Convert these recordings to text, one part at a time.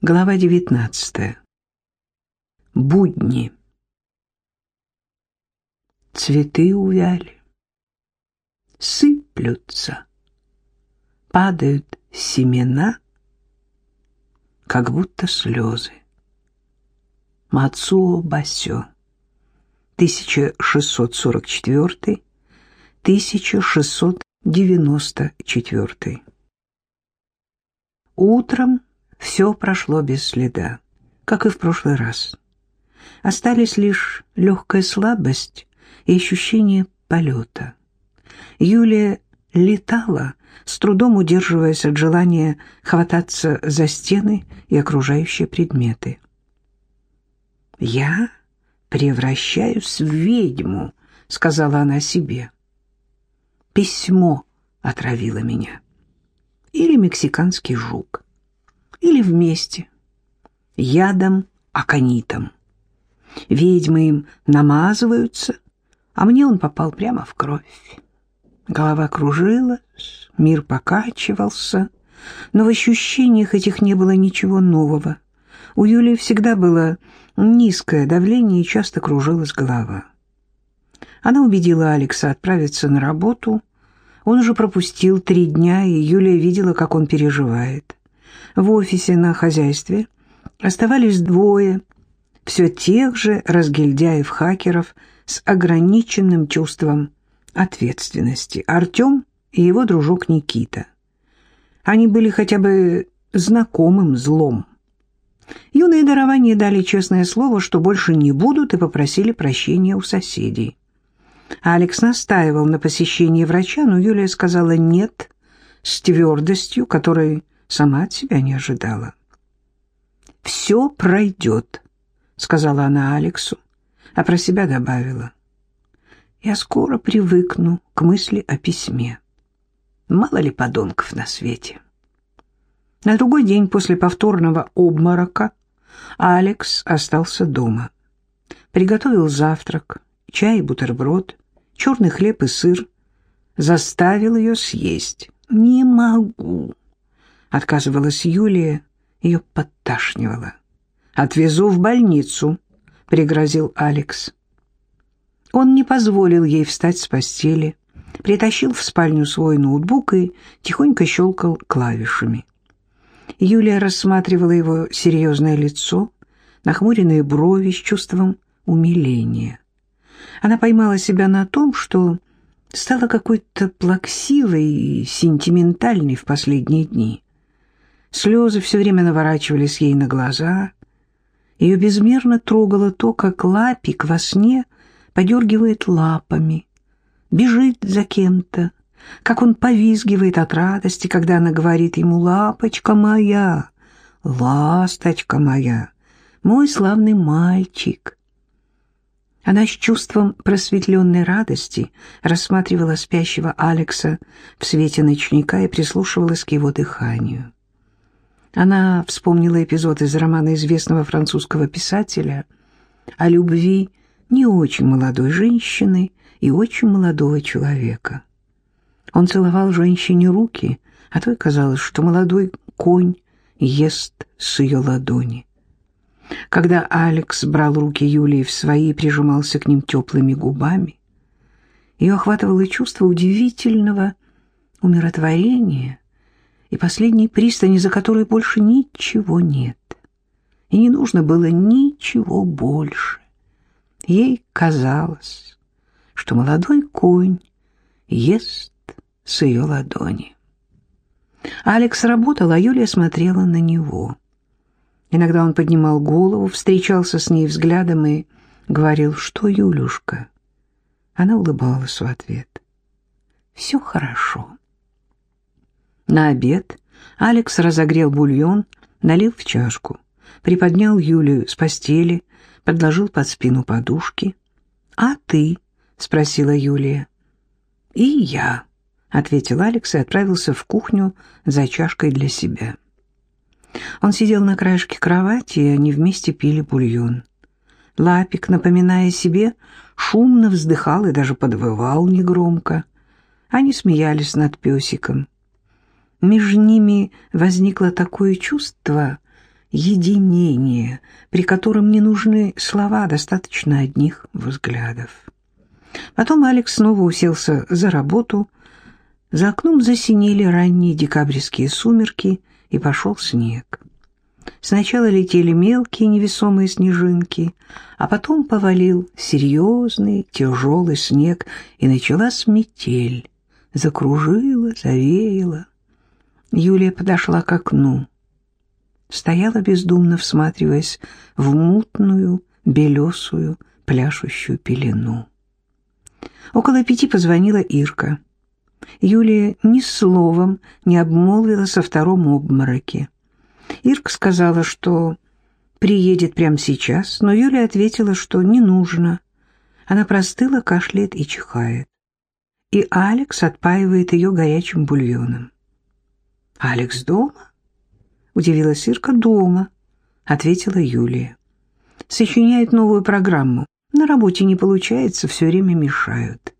Глава 19. Будни. Цветы увяли, сыплются, падают семена, как будто слезы. Мацуо Басё, 1644-1694. Утром все прошло без следа, как и в прошлый раз. Остались лишь легкая слабость и ощущение полета. Юлия летала, с трудом удерживаясь от желания хвататься за стены и окружающие предметы. «Я превращаюсь в ведьму», — сказала она себе. «Письмо отравило меня. Или мексиканский жук или вместе, ядом аконитом. Ведьмы им намазываются, а мне он попал прямо в кровь. Голова кружилась, мир покачивался, но в ощущениях этих не было ничего нового. У Юлии всегда было низкое давление и часто кружилась голова. Она убедила Алекса отправиться на работу. Он уже пропустил три дня, и Юлия видела, как он переживает. В офисе на хозяйстве оставались двое, все тех же разгильдяев-хакеров с ограниченным чувством ответственности. Артем и его дружок Никита. Они были хотя бы знакомым злом. Юные дарования дали честное слово, что больше не будут, и попросили прощения у соседей. Алекс настаивал на посещении врача, но Юлия сказала «нет» с твердостью, которой сама от себя не ожидала. «Все пройдет», — сказала она Алексу, а про себя добавила. «Я скоро привыкну к мысли о письме. Мало ли подонков на свете». На другой день после повторного обморока Алекс остался дома. Приготовил завтрак, чай и бутерброд, черный хлеб и сыр. Заставил ее съесть. «Не могу», Отказывалась Юлия, ее подташнивало. «Отвезу в больницу», — пригрозил Алекс. Он не позволил ей встать с постели, притащил в спальню свой ноутбук и тихонько щелкал клавишами. Юлия рассматривала его серьезное лицо, нахмуренные брови с чувством умиления. Она поймала себя на том, что стала какой-то плаксивой и сентиментальной в последние дни. Слезы все время наворачивались ей на глаза. Ее безмерно трогало то, как лапик во сне подергивает лапами, бежит за кем-то, как он повизгивает от радости, когда она говорит ему «Лапочка моя, ласточка моя, мой славный мальчик». Она с чувством просветленной радости рассматривала спящего Алекса в свете ночника и прислушивалась к его дыханию. Она вспомнила эпизод из романа известного французского писателя о любви не очень молодой женщины и очень молодого человека. Он целовал женщине руки, а той казалось, что молодой конь ест с ее ладони. Когда Алекс брал руки Юлии в свои и прижимался к ним теплыми губами, ее охватывало чувство удивительного умиротворения и последней пристани, за которой больше ничего нет. И не нужно было ничего больше. Ей казалось, что молодой конь ест с ее ладони. Алекс работал, а Юлия смотрела на него. Иногда он поднимал голову, встречался с ней взглядом и говорил, что Юлюшка. Она улыбалась в ответ. «Все хорошо». На обед Алекс разогрел бульон, налил в чашку, приподнял Юлию с постели, подложил под спину подушки. «А ты?» — спросила Юлия. «И я», — ответил Алекс и отправился в кухню за чашкой для себя. Он сидел на краешке кровати, и они вместе пили бульон. Лапик, напоминая себе, шумно вздыхал и даже подвывал негромко. Они смеялись над песиком. Между ними возникло такое чувство единение, при котором не нужны слова, достаточно одних взглядов. Потом Алекс снова уселся за работу. За окном засинели ранние декабрьские сумерки, и пошел снег. Сначала летели мелкие невесомые снежинки, а потом повалил серьезный тяжелый снег, и началась метель. Закружила, завеяла. Юлия подошла к окну. Стояла бездумно, всматриваясь в мутную, белесую, пляшущую пелену. Около пяти позвонила Ирка. Юлия ни словом не обмолвила со втором обмороке. Ирка сказала, что приедет прямо сейчас, но Юлия ответила, что не нужно. Она простыла, кашляет и чихает. И Алекс отпаивает ее горячим бульоном. «Алекс дома?» — удивилась Ирка. «Дома», — ответила Юлия. «Сочиняет новую программу. На работе не получается, все время мешают».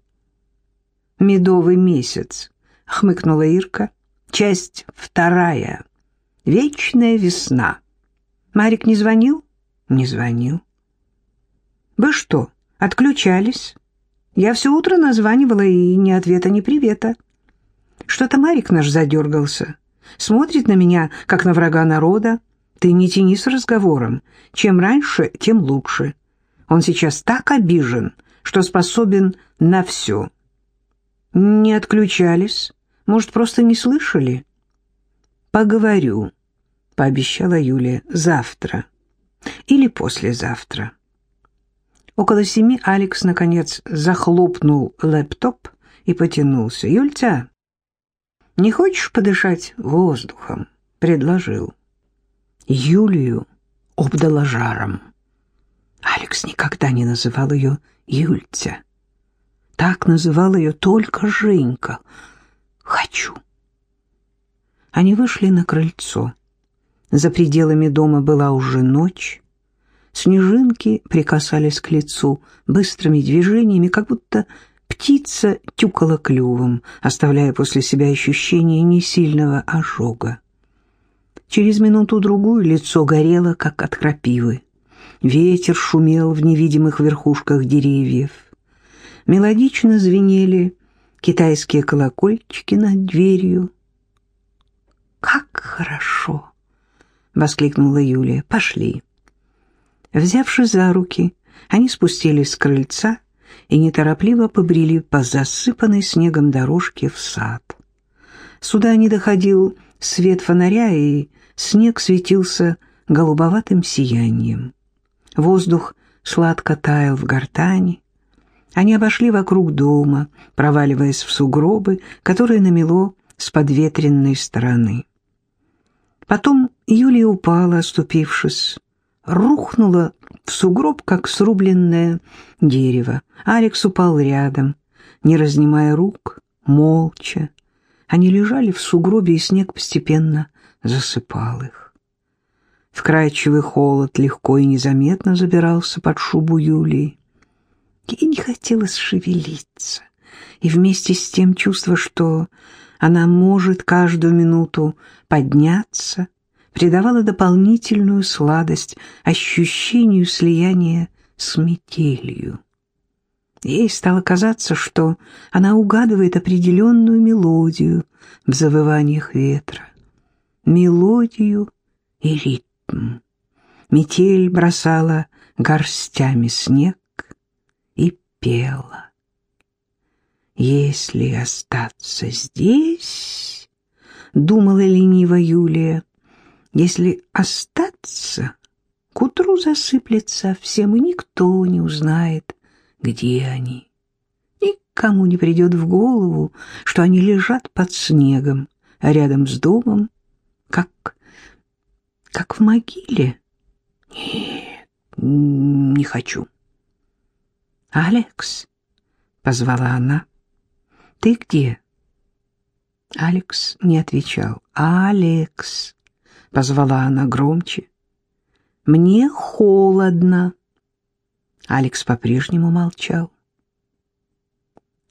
«Медовый месяц», — хмыкнула Ирка. «Часть вторая». Вечная весна. Марик не звонил? Не звонил. Вы что, отключались? Я все утро названивала, и ни ответа, ни привета. Что-то Марик наш задергался. Смотрит на меня, как на врага народа. Ты не тяни с разговором. Чем раньше, тем лучше. Он сейчас так обижен, что способен на все. Не отключались? Может, просто не слышали? Поговорю пообещала Юлия, завтра или послезавтра. Около семи Алекс, наконец, захлопнул лэптоп и потянулся. «Юльца, не хочешь подышать воздухом?» — предложил. Юлию обдала жаром. Алекс никогда не называл ее Юльца. Так называл ее только Женька. «Хочу». Они вышли на крыльцо. За пределами дома была уже ночь. Снежинки прикасались к лицу быстрыми движениями, как будто птица тюкала клювом, оставляя после себя ощущение несильного ожога. Через минуту-другую лицо горело, как от крапивы. Ветер шумел в невидимых верхушках деревьев. Мелодично звенели китайские колокольчики над дверью. «Как хорошо!» воскликнула Юлия. «Пошли». Взявши за руки, они спустились с крыльца и неторопливо побрели по засыпанной снегом дорожке в сад. Сюда не доходил свет фонаря, и снег светился голубоватым сиянием. Воздух сладко таял в гортани. Они обошли вокруг дома, проваливаясь в сугробы, которые намело с подветренной стороны. Потом Юлия упала, оступившись, рухнула в сугроб, как срубленное дерево. Алекс упал рядом, не разнимая рук, молча. Они лежали в сугробе, и снег постепенно засыпал их. Вкрадчивый холод легко и незаметно забирался под шубу Юлии. Ей не хотелось шевелиться, и вместе с тем чувство, что она может каждую минуту подняться, придавала дополнительную сладость ощущению слияния с метелью. Ей стало казаться, что она угадывает определенную мелодию в завываниях ветра. Мелодию и ритм. Метель бросала горстями снег и пела. «Если остаться здесь...» — думала лениво Юлия. «Если остаться, к утру засыплется всем, и никто не узнает, где они. Никому не придет в голову, что они лежат под снегом, рядом с домом, как... как в могиле. Нет, не хочу». «Алекс», — позвала она, — «Ты где?» Алекс не отвечал. «Алекс!» — позвала она громче. «Мне холодно!» Алекс по-прежнему молчал.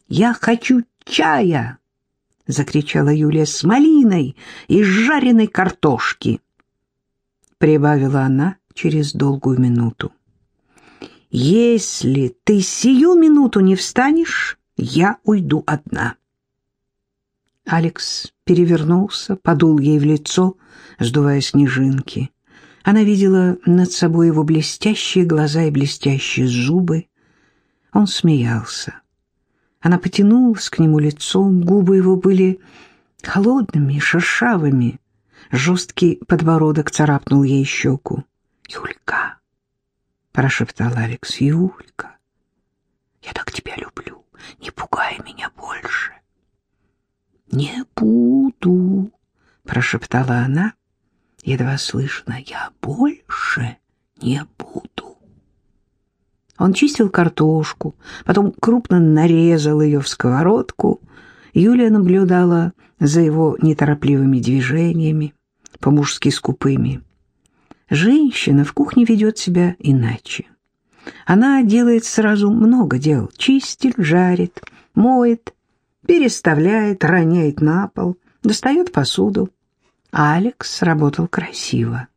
«Я хочу чая!» — закричала Юлия с малиной и жареной картошки. — прибавила она через долгую минуту. «Если ты сию минуту не встанешь, я уйду одна». Алекс перевернулся, подул ей в лицо, сдувая снежинки. Она видела над собой его блестящие глаза и блестящие зубы. Он смеялся. Она потянулась к нему лицом, губы его были холодными шершавыми. Жесткий подбородок царапнул ей щеку. «Юлька!» — прошептал Алекс. «Юлька, я так тебя люблю. Не пугай меня больше». «Не буду», — прошептала она, едва слышно. «Я больше не буду». Он чистил картошку, потом крупно нарезал ее в сковородку. Юлия наблюдала за его неторопливыми движениями, по-мужски скупыми. Женщина в кухне ведет себя иначе. Она делает сразу много дел. Чистит, жарит, моет, переставляет, роняет на пол, достает посуду. Алекс работал красиво.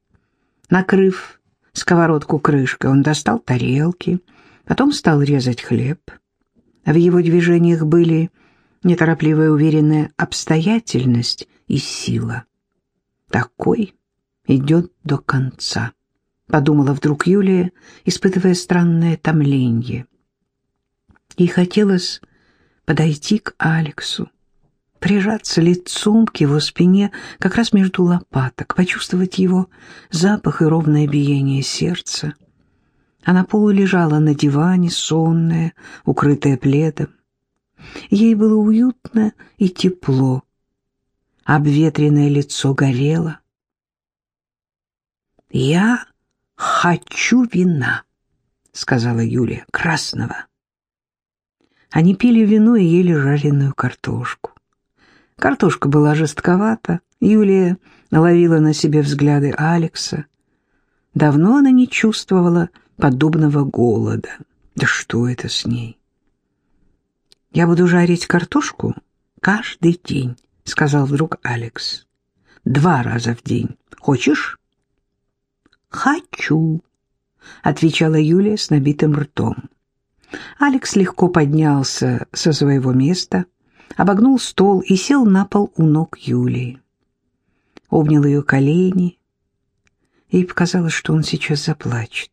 Накрыв сковородку крышкой, он достал тарелки, потом стал резать хлеб. В его движениях были неторопливая уверенная обстоятельность и сила. Такой идет до конца, подумала вдруг Юлия, испытывая странное томление. Ей хотелось подойти к Алексу, прижаться лицом к его спине, как раз между лопаток, почувствовать его запах и ровное биение сердца. Она полулежала на диване, сонная, укрытая пледом. Ей было уютно и тепло. Обветренное лицо горело. «Я хочу вина», — сказала Юлия, — «красного». Они пили вино и ели жареную картошку. Картошка была жестковата, Юлия ловила на себе взгляды Алекса. Давно она не чувствовала подобного голода. Да что это с ней? «Я буду жарить картошку каждый день», — сказал вдруг Алекс. «Два раза в день. Хочешь?» «Хочу», — отвечала Юлия с набитым ртом. Алекс легко поднялся со своего места, обогнул стол и сел на пол у ног Юлии. Обнял ее колени. Ей показалось, что он сейчас заплачет.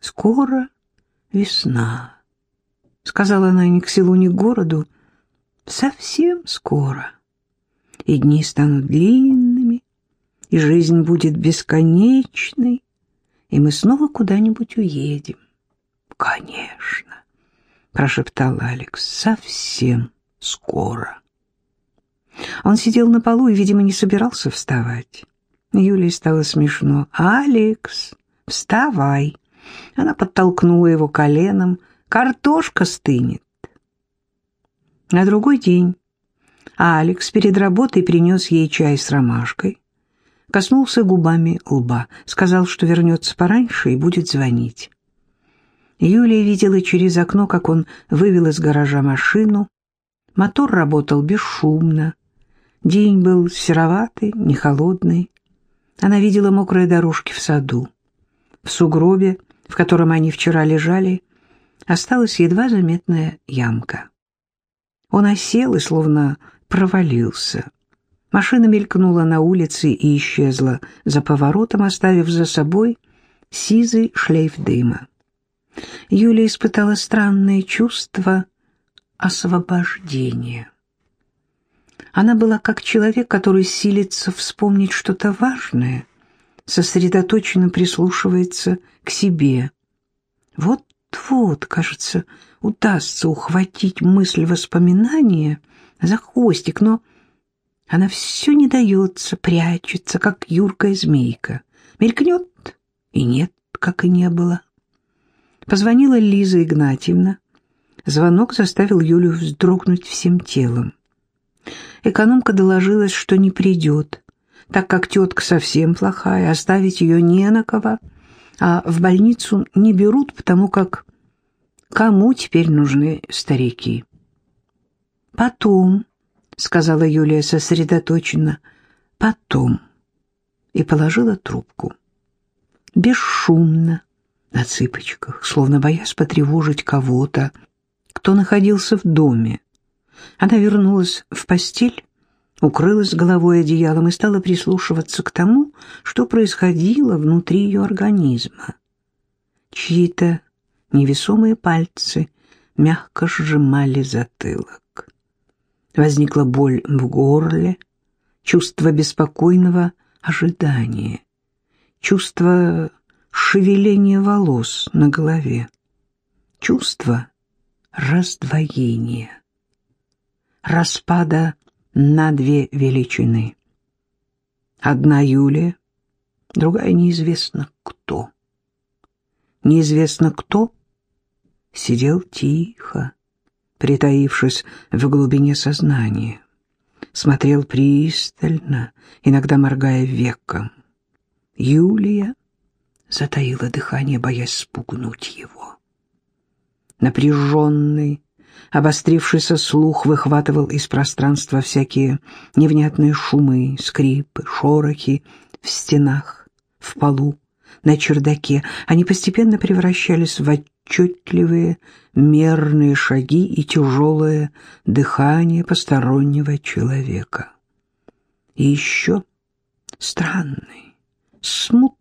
«Скоро весна», — сказала она ни к селу, ни к городу. «Совсем скоро. И дни станут длинными, и жизнь будет бесконечной, и мы снова куда-нибудь уедем. «Конечно», — прошептал Алекс, — «совсем скоро». Он сидел на полу и, видимо, не собирался вставать. Юлии стало смешно. «Алекс, вставай!» Она подтолкнула его коленом. «Картошка стынет!» На другой день Алекс перед работой принес ей чай с ромашкой, коснулся губами лба, сказал, что вернется пораньше и будет звонить. Юлия видела через окно, как он вывел из гаража машину. Мотор работал бесшумно. День был сероватый, не холодный. Она видела мокрые дорожки в саду. В сугробе, в котором они вчера лежали, осталась едва заметная ямка. Он осел и словно провалился. Машина мелькнула на улице и исчезла за поворотом, оставив за собой сизый шлейф дыма. Юля испытала странное чувство освобождения. Она была как человек, который силится вспомнить что-то важное, сосредоточенно прислушивается к себе. Вот-вот, кажется, удастся ухватить мысль воспоминания за хвостик, но она все не дается, прячется, как юркая змейка. Мелькнет, и нет, как и не было. Позвонила Лиза Игнатьевна. Звонок заставил Юлю вздрогнуть всем телом. Экономка доложилась, что не придет, так как тетка совсем плохая, оставить ее не на кого, а в больницу не берут, потому как кому теперь нужны старики? «Потом», — сказала Юлия сосредоточенно, — «потом». и положила трубку. Бесшумно, на цыпочках, словно боясь потревожить кого-то, кто находился в доме. Она вернулась в постель, укрылась головой одеялом и стала прислушиваться к тому, что происходило внутри ее организма. Чьи-то невесомые пальцы мягко сжимали затылок. Возникла боль в горле, чувство беспокойного ожидания, чувство шевеления волос на голове, чувство раздвоения, распада на две величины. Одна Юлия, другая неизвестно кто. Неизвестно кто сидел тихо, притаившись в глубине сознания, смотрел пристально, иногда моргая веком. Юлия затаила дыхание, боясь спугнуть его. Напряженный, обострившийся слух выхватывал из пространства всякие невнятные шумы, скрипы, шорохи в стенах, в полу, на чердаке. Они постепенно превращались в отчетливые мерные шаги и тяжелое дыхание постороннего человека. И еще странный,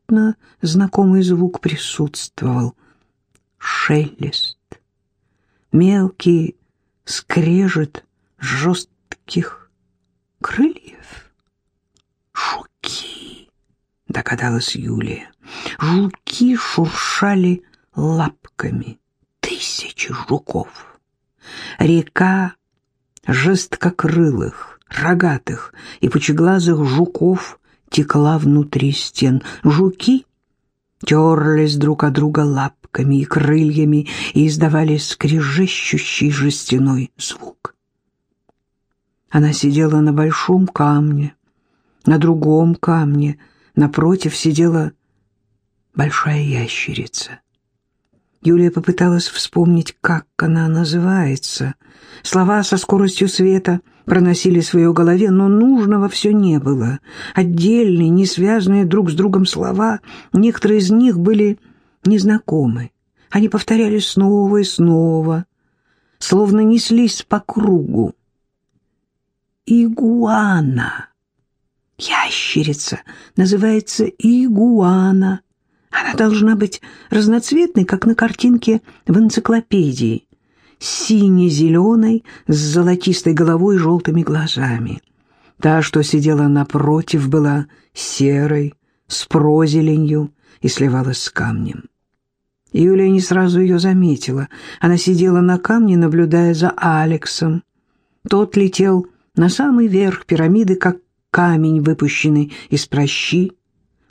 смутно знакомый звук присутствовал. Шелест, мелкий скрежет жестких крыльев. «Жуки!» — догадалась Юлия. Жуки шуршали лапками. Тысячи жуков. Река жесткокрылых, рогатых и пучеглазых жуков текла внутри стен. Жуки терлись друг о друга лапками и крыльями и издавали скрежещущий жестяной звук. Она сидела на большом камне, на другом камне, напротив сидела большая ящерица. Юлия попыталась вспомнить, как она называется. Слова со скоростью света проносились в ее голове, но нужного все не было. Отдельные, не связанные друг с другом слова, некоторые из них были незнакомы. Они повторялись снова и снова, словно неслись по кругу. Игуана. Ящерица называется игуана. Она должна быть разноцветной, как на картинке в энциклопедии, сине-зеленой, с золотистой головой и желтыми глазами. Та, что сидела напротив, была серой, с прозеленью и сливалась с камнем. Юлия не сразу ее заметила. Она сидела на камне, наблюдая за Алексом. Тот летел на самый верх пирамиды, как камень, выпущенный из прощи.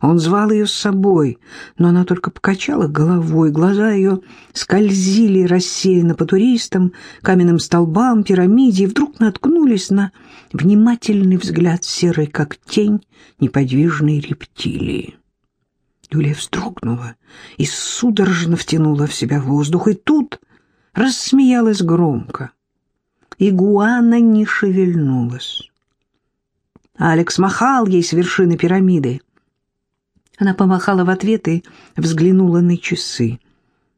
Он звал ее с собой, но она только покачала головой, глаза ее скользили рассеянно по туристам, каменным столбам, пирамиде, и вдруг наткнулись на внимательный взгляд серой, как тень, неподвижной рептилии. Юлия вздрогнула и судорожно втянула в себя воздух, и тут рассмеялась громко. Игуана не шевельнулась. Алекс махал ей с вершины пирамиды. Она помахала в ответ и взглянула на часы.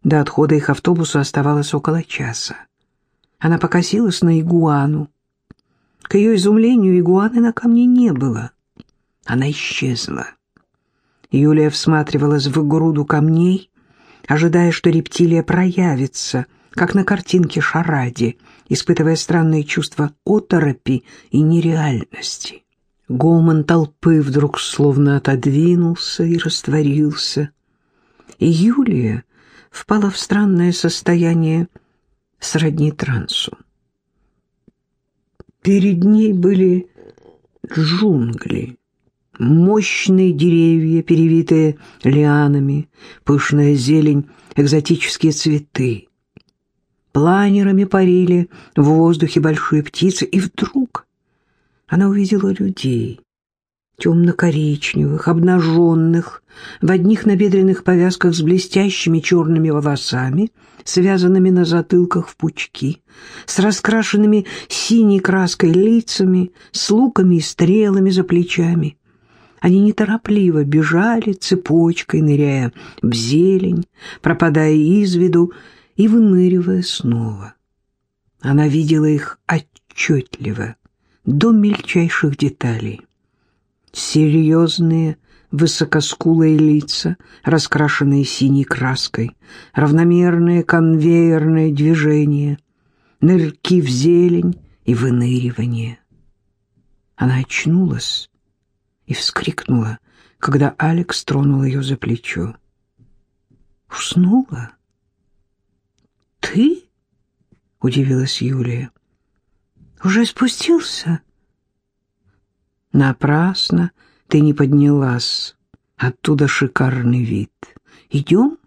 До отхода их автобуса оставалось около часа. Она покосилась на игуану. К ее изумлению игуаны на камне не было. Она исчезла. Юлия всматривалась в груду камней, ожидая, что рептилия проявится, как на картинке Шаради, испытывая странные чувства оторопи и нереальности. Гомон толпы вдруг словно отодвинулся и растворился. И Юлия впала в странное состояние сродни трансу. Перед ней были джунгли, мощные деревья, перевитые лианами, пышная зелень, экзотические цветы. Планерами парили в воздухе большие птицы, и вдруг она увидела людей, темно-коричневых, обнаженных, в одних набедренных повязках с блестящими черными волосами, связанными на затылках в пучки, с раскрашенными синей краской лицами, с луками и стрелами за плечами. Они неторопливо бежали цепочкой, ныряя в зелень, пропадая из виду и выныривая снова. Она видела их отчетливо, до мельчайших деталей. Серьезные, высокоскулые лица, раскрашенные синей краской, равномерные конвейерные движения, нырки в зелень и выныривание. Она очнулась и вскрикнула, когда Алекс тронул ее за плечо. «Уснула? Ты?» — удивилась Юлия. «Уже спустился?» «Напрасно ты не поднялась. Оттуда шикарный вид. Идем?»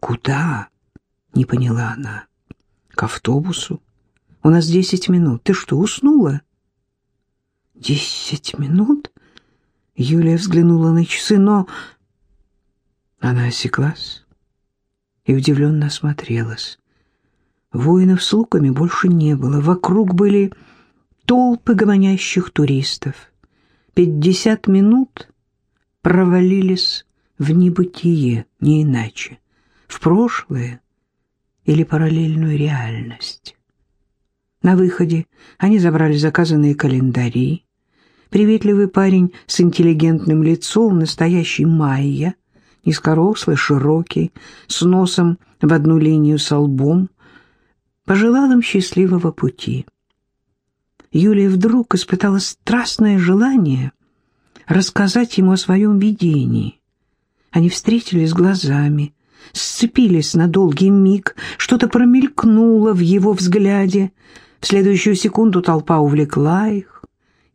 «Куда?» — не поняла она. «К автобусу. У нас десять минут. Ты что, уснула?» «Десять минут?» Юлия взглянула на часы, но... Она осеклась и удивленно осмотрелась. Воинов с луками больше не было. Вокруг были толпы гомонящих туристов. Пятьдесят минут провалились в небытие, не иначе, в прошлое или параллельную реальность. На выходе они забрали заказанные календари, Приветливый парень с интеллигентным лицом, настоящий майя, низкорослый, широкий, с носом в одну линию со лбом, пожелал им счастливого пути. Юлия вдруг испытала страстное желание рассказать ему о своем видении. Они встретились глазами, сцепились на долгий миг, что-то промелькнуло в его взгляде. В следующую секунду толпа увлекла их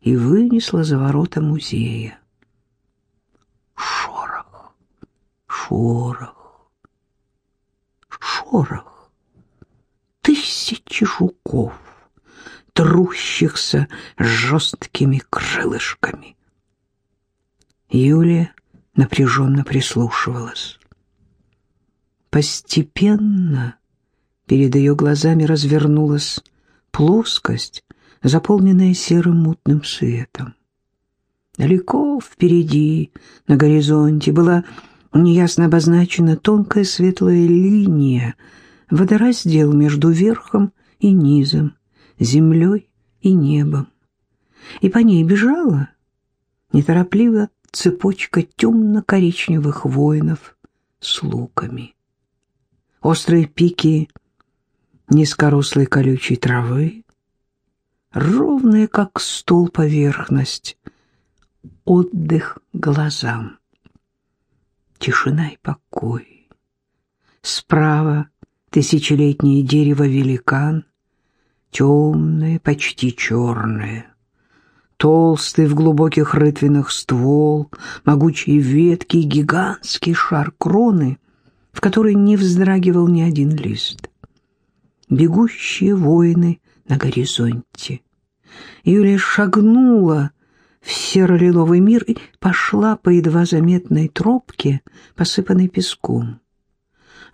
и вынесла за ворота музея. Шорох, шорох, шорох. Тысячи жуков, трущихся жесткими крылышками. Юлия напряженно прислушивалась. Постепенно перед ее глазами развернулась плоскость заполненная серым мутным светом. Далеко впереди, на горизонте, была неясно обозначена тонкая светлая линия, водораздел между верхом и низом, землей и небом. И по ней бежала неторопливо цепочка темно-коричневых воинов с луками. Острые пики низкорослой колючей травы, ровная, как стол, поверхность. Отдых глазам. Тишина и покой. Справа тысячелетнее дерево-великан, темное, почти черное. Толстый в глубоких рытвинах ствол, могучие ветки и гигантский шар кроны, в которой не вздрагивал ни один лист. Бегущие воины на горизонте. Юлия шагнула в серо-лиловый мир и пошла по едва заметной тропке, посыпанной песком.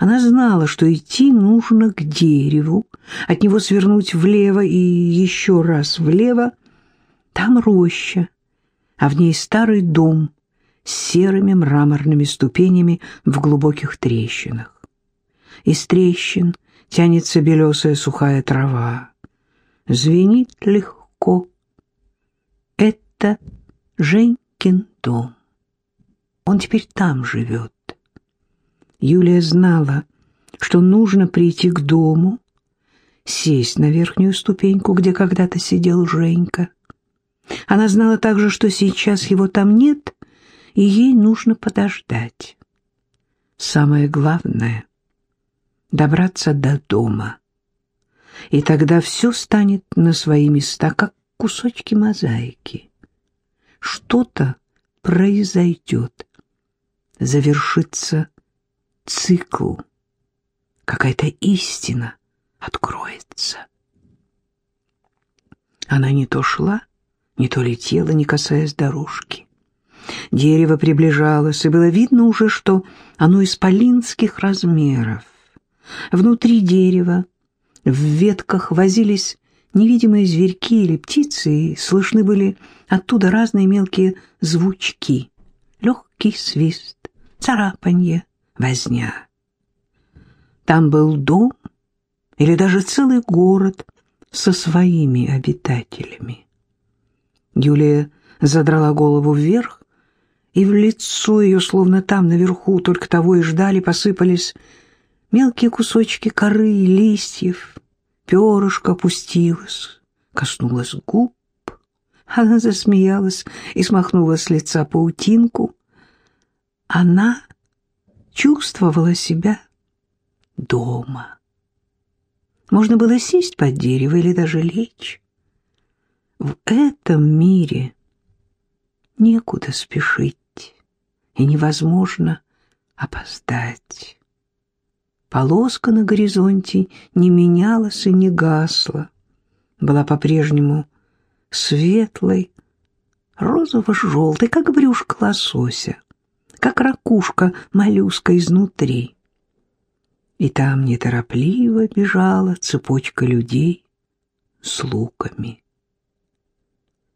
Она знала, что идти нужно к дереву, от него свернуть влево и еще раз влево. Там роща, а в ней старый дом с серыми мраморными ступенями в глубоких трещинах. Из трещин тянется белесая сухая трава. Звенит легко. Это Женькин дом. Он теперь там живет. Юлия знала, что нужно прийти к дому, сесть на верхнюю ступеньку, где когда-то сидел Женька. Она знала также, что сейчас его там нет, и ей нужно подождать. Самое главное — добраться до дома и тогда все станет на свои места, как кусочки мозаики. Что-то произойдет, завершится цикл, какая-то истина откроется. Она не то шла, не то летела, не касаясь дорожки. Дерево приближалось, и было видно уже, что оно исполинских размеров. Внутри дерева в ветках возились невидимые зверьки или птицы, и слышны были оттуда разные мелкие звучки. Легкий свист, царапанье, возня. Там был дом или даже целый город со своими обитателями. Юлия задрала голову вверх, и в лицо ее, словно там наверху, только того и ждали, посыпались мелкие кусочки коры и листьев. Перышко опустилось, коснулось губ. Она засмеялась и смахнула с лица паутинку. Она чувствовала себя дома. Можно было сесть под дерево или даже лечь. В этом мире некуда спешить и невозможно опоздать. Полоска на горизонте не менялась и не гасла, была по-прежнему светлой, розово-желтой, как брюшко лосося, как ракушка моллюска изнутри. И там неторопливо бежала цепочка людей с луками.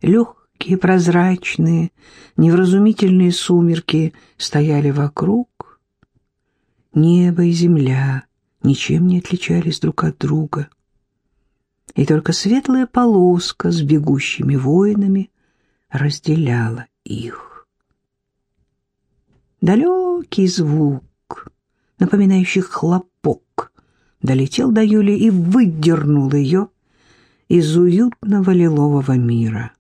Легкие, прозрачные, невразумительные сумерки стояли вокруг. Небо и земля ничем не отличались друг от друга. И только светлая полоска с бегущими воинами разделяла их. Далекий звук, напоминающий хлопок, долетел до Юли и выдернул ее из уютного лилового мира.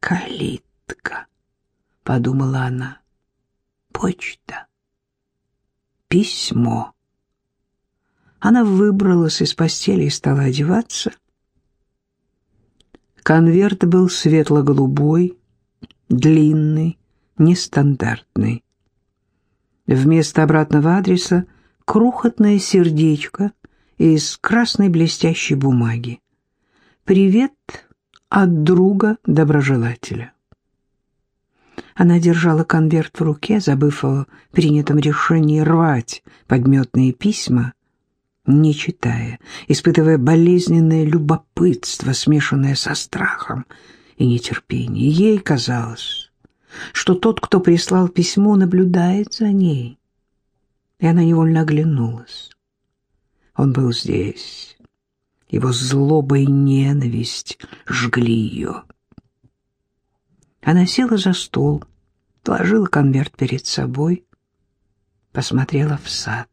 «Калитка», — подумала она, — «почта, письмо». Она выбралась из постели и стала одеваться. Конверт был светло-голубой, длинный, нестандартный. Вместо обратного адреса крохотное сердечко из красной блестящей бумаги. «Привет от друга-доброжелателя». Она держала конверт в руке, забыв о принятом решении рвать подметные письма, не читая, испытывая болезненное любопытство, смешанное со страхом и нетерпением. Ей казалось, что тот, кто прислал письмо, наблюдает за ней. И она невольно оглянулась. Он был здесь. Его злоба и ненависть жгли ее. Она села за стол, положила конверт перед собой, посмотрела в сад.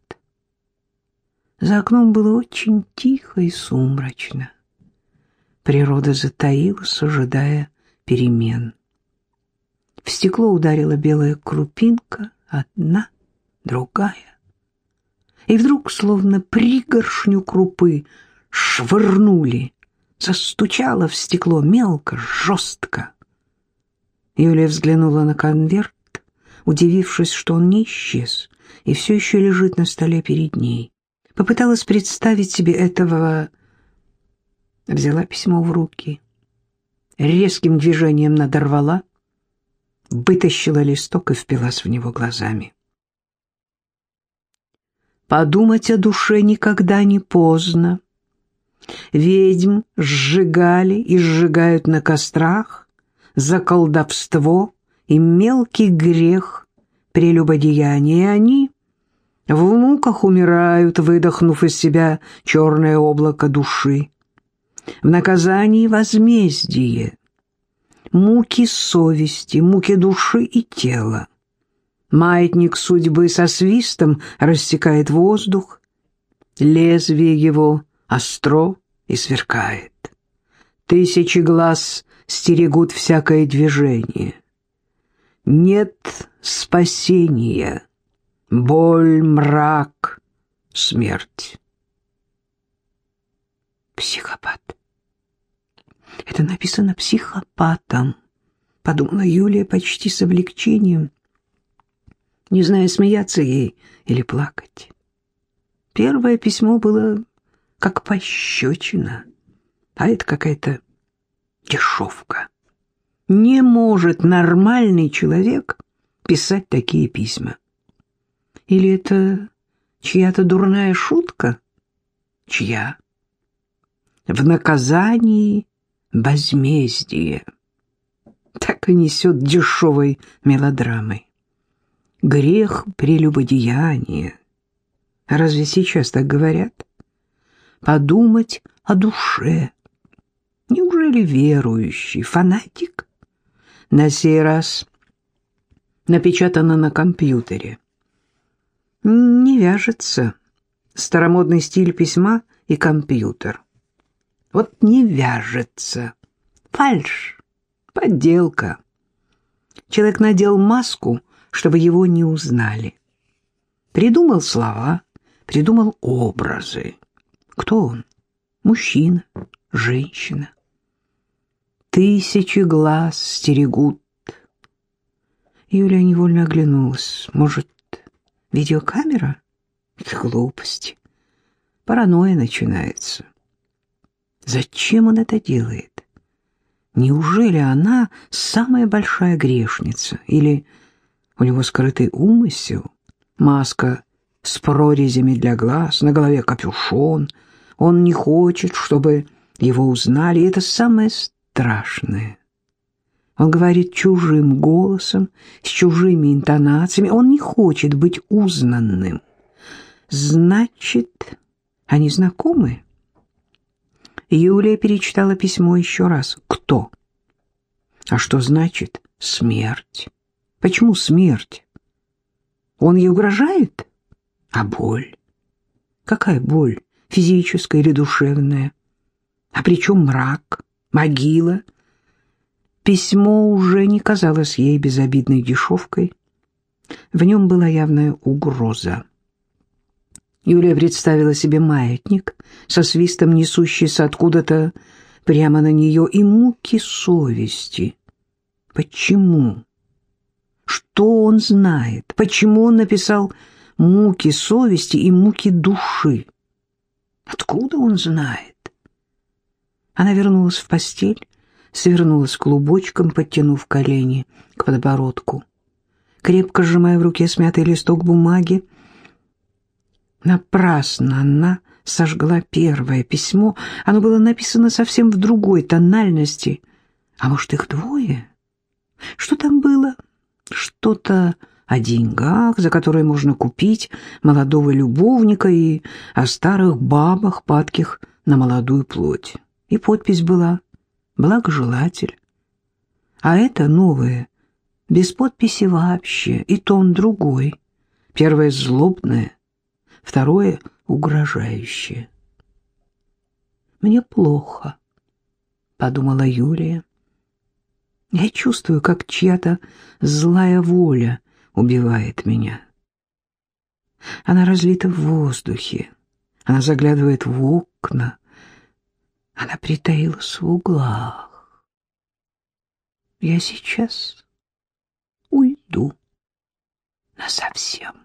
За окном было очень тихо и сумрачно. Природа затаилась, ожидая перемен. В стекло ударила белая крупинка, одна, другая. И вдруг, словно пригоршню крупы, швырнули, застучало в стекло мелко, жестко. Юлия взглянула на конверт, удивившись, что он не исчез и все еще лежит на столе перед ней. Попыталась представить себе этого... Взяла письмо в руки, резким движением надорвала, вытащила листок и впилась в него глазами. Подумать о душе никогда не поздно. Ведьм сжигали и сжигают на кострах за колдовство и мелкий грех прелюбодеяния, и они в муках умирают, выдохнув из себя черное облако души. В наказании возмездие муки совести, муки души и тела. Маятник судьбы со свистом рассекает воздух, лезвие его остро и сверкает. Тысячи глаз стерегут всякое движение. Нет спасения, боль, мрак, смерть. Психопат. Это написано психопатом, подумала Юлия почти с облегчением, не зная, смеяться ей или плакать. Первое письмо было как пощечина, а это какая-то дешевка. Не может нормальный человек писать такие письма. Или это чья-то дурная шутка? Чья? в наказании возмездие. Так и несет дешевой мелодрамой. Грех прелюбодеяния. Разве сейчас так говорят? Подумать о душе. Неужели верующий фанатик? На сей раз напечатано на компьютере. Не вяжется старомодный стиль письма и компьютер. Вот не вяжется. Фальшь, подделка. Человек надел маску, чтобы его не узнали. Придумал слова, придумал образы. Кто он? Мужчина, женщина. Тысячи глаз стерегут. Юлия невольно оглянулась. Может, видеокамера? Это глупость. Паранойя начинается. Зачем он это делает? Неужели она самая большая грешница? Или у него скрытый умысел? Маска с прорезями для глаз, на голове капюшон. Он не хочет, чтобы его узнали, и это самое страшное. Он говорит чужим голосом, с чужими интонациями. Он не хочет быть узнанным. Значит, они знакомы? Юлия перечитала письмо еще раз. Кто? А что значит смерть? Почему смерть? Он ей угрожает? А боль? Какая боль? Физическая или душевная? А при чем мрак, могила? Письмо уже не казалось ей безобидной дешевкой. В нем была явная угроза. Юлия представила себе маятник, со свистом несущийся откуда-то прямо на нее, и муки совести. Почему? Что он знает? Почему он написал «муки совести» и «муки души»? Откуда он знает? Она вернулась в постель, свернулась клубочком, подтянув колени к подбородку. Крепко сжимая в руке смятый листок бумаги, Напрасно она сожгла первое письмо. Оно было написано совсем в другой тональности. А может, их двое? Что там было? Что-то о деньгах, за которые можно купить молодого любовника, и о старых бабах, падких на молодую плоть. И подпись была «Благожелатель». А это новое, без подписи вообще, и тон другой. Первое злобное, второе — угрожающее. «Мне плохо», — подумала Юлия. «Я чувствую, как чья-то злая воля убивает меня. Она разлита в воздухе, она заглядывает в окна, она притаилась в углах. Я сейчас уйду насовсем.